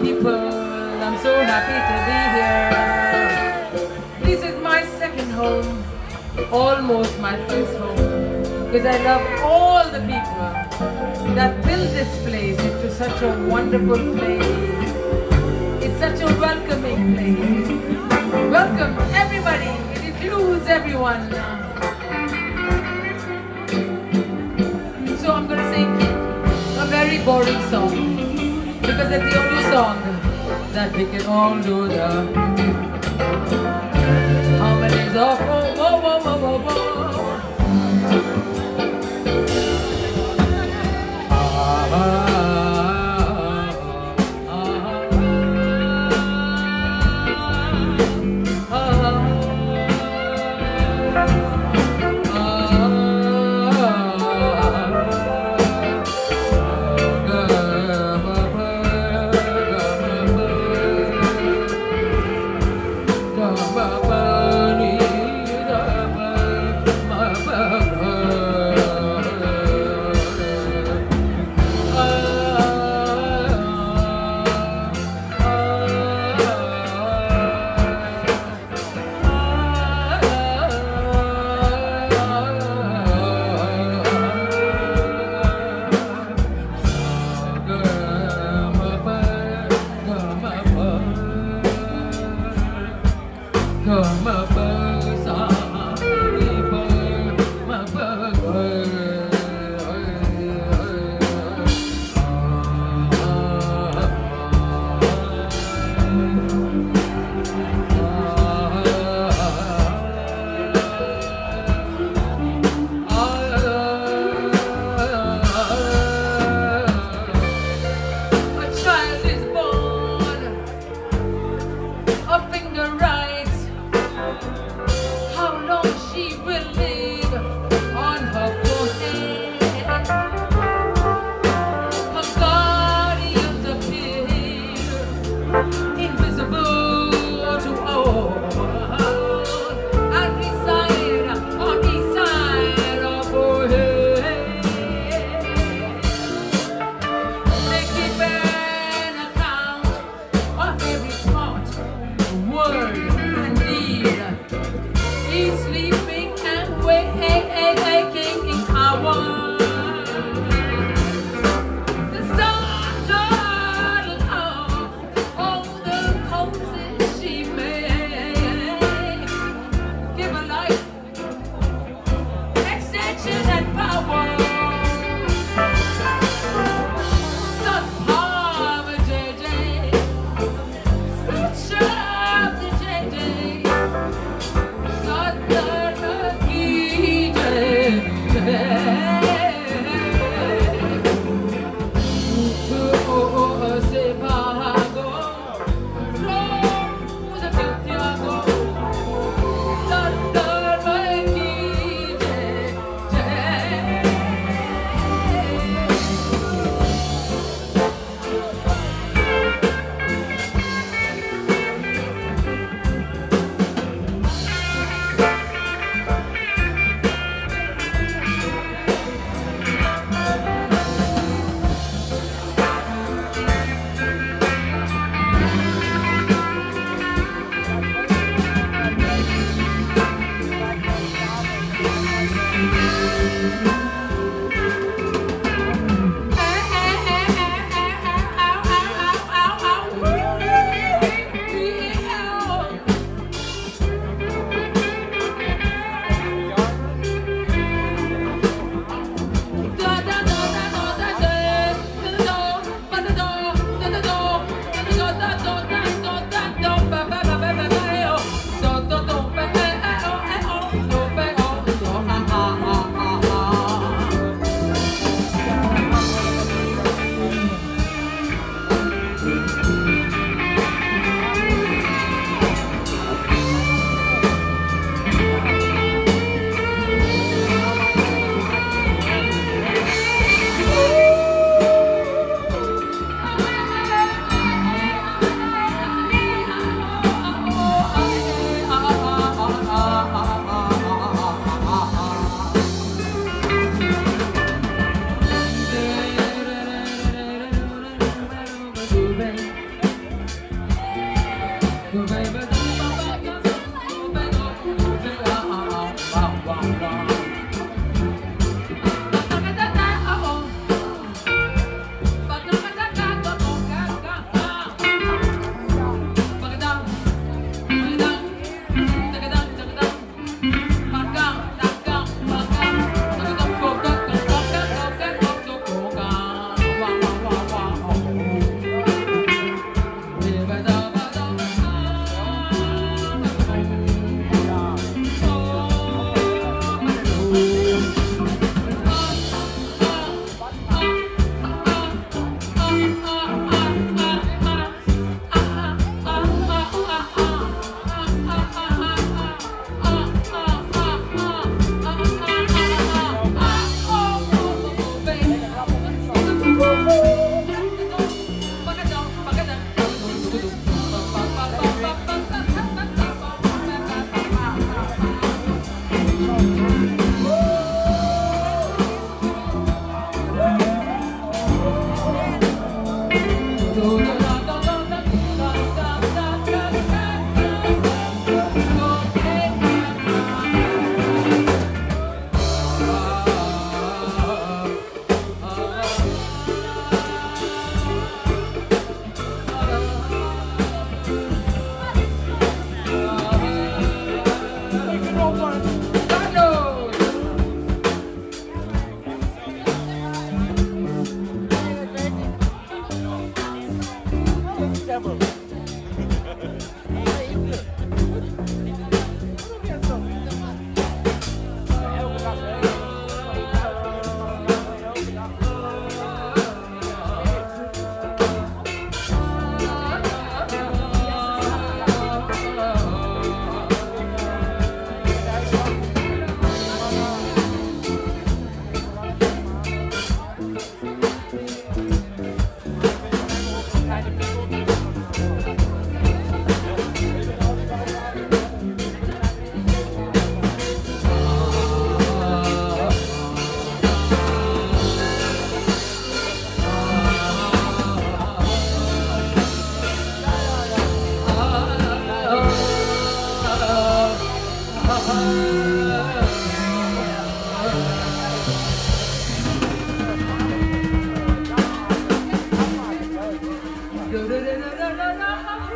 people. I'm so happy to be here. This is my second home, almost my first home, because I love all the people that built this place into such a wonderful place. It's such a welcoming place. Welcome everybody. It includes everyone. So I'm gonna sing a very boring song because it's the only song that we can all do the harmonies of whoa, whoa, whoa, whoa, come up. word.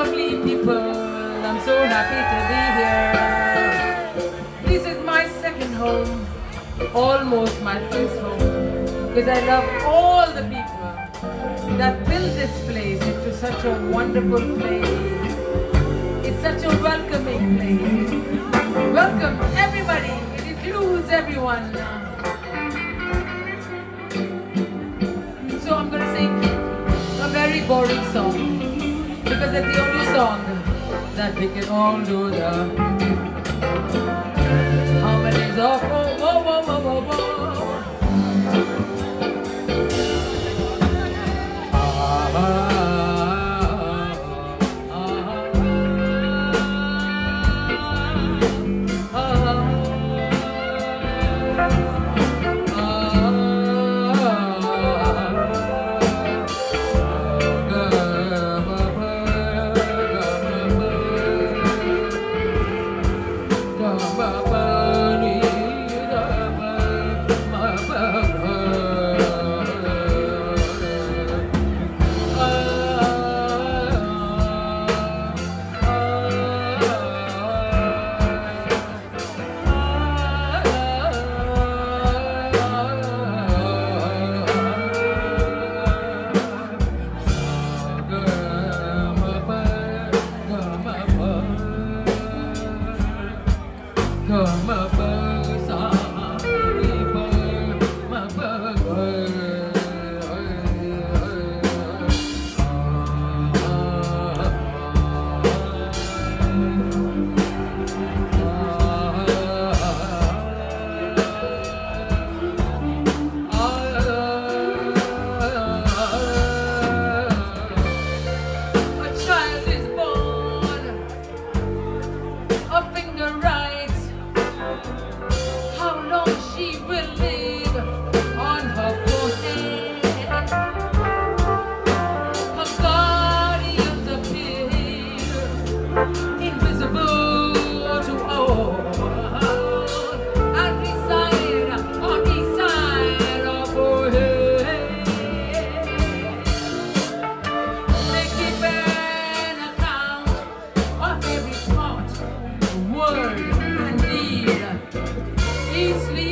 Lovely people, I'm so happy to be here. This is my second home, almost my first home, because I love all the people that built this place into such a wonderful place. It's such a welcoming place. Welcome everybody. It includes everyone. So I'm gonna sing a very boring song because it's the only song that we can all do the harmonies of. 呃那 sweet, sweet.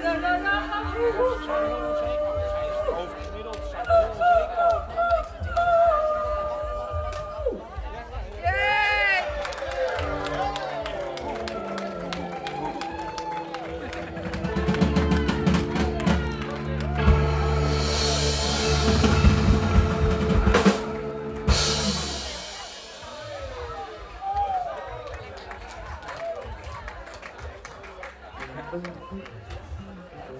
no, no, no, no.